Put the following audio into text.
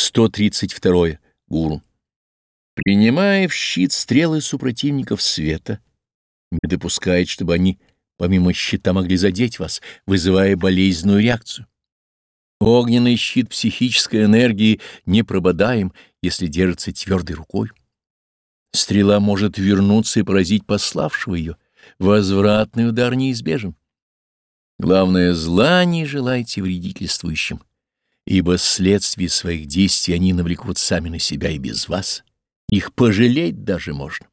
132. Гуру. Принимая в щит стрелы супротивников света, не допускает, чтобы они помимо щита могли задеть вас, вызывая болезненную реакцию. Огненный щит психической энергии не прободаем, если держится твердой рукой. Стрела может вернуться и поразить пославшего ее. Возвратный удар неизбежен. Главное, зла не желайте вредительствующим, ибо следствие своих действий они навлекут сами на себя и без вас. Их пожалеть даже можно.